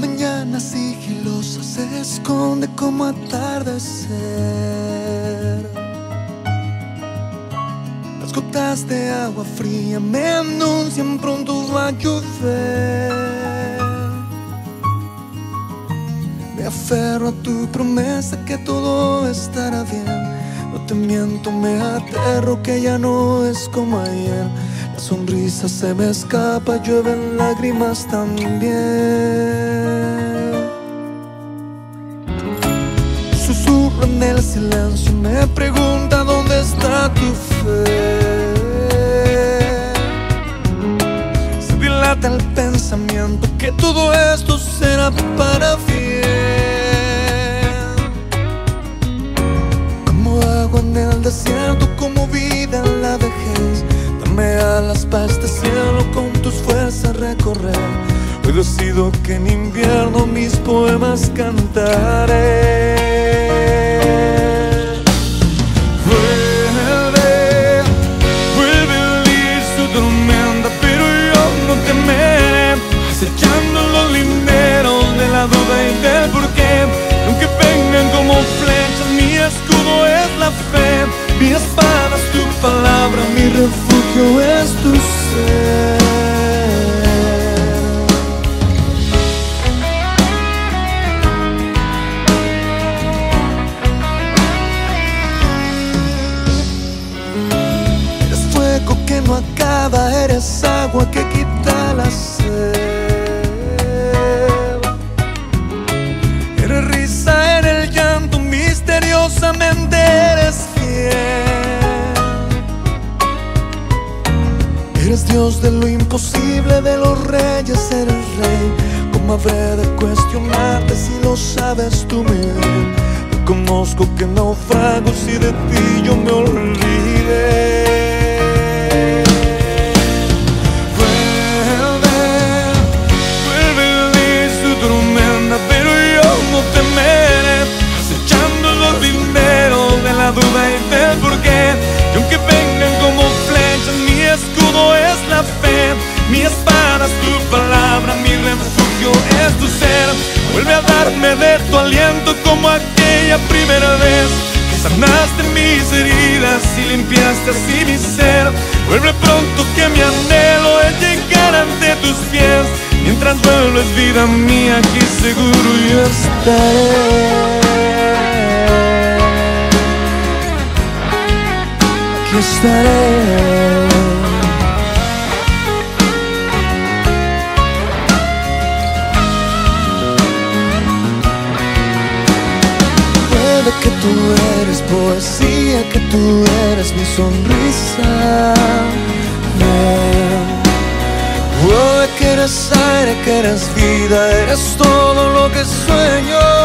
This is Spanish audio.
mañana sigilosa se esconde como atardecer. Las gotas de agua fría me anuncian pronto va a llover. Me aferro a tu promesa que todo estará bien. No te miento, me aterro que ya no es como ayer. Sonrisa se me escapa, llueven lágrimas también. Susurro en el silencio, me pregunta dónde está tu fe. Se dilata el pensamiento que todo esto será para bien. Alas para este cielo con tus fuerzas recorrer. Hoy decido que en invierno mis poemas cantaré. Eres risa en el llanto, misteriosamente eres fiel. Eres Dios de lo imposible, de los reyes eres rey. ¿Cómo habré de cuestionarte si lo sabes tú bien? Reconozco que naufrago si de ti yo me olvidé. Vuelve a darme de tu aliento como aquella primera vez. Que sanaste mis heridas y limpiaste así mi ser. Vuelve pronto que mi anhelo es llegar ante tus pies. Mientras vuelves vida mía, aquí seguro yo estaré. Aquí estaré. Que tú eres poesía, que tú eres mi sonrisa. Ven. Puede que eres aire, que eres vida, eres todo lo que sueño.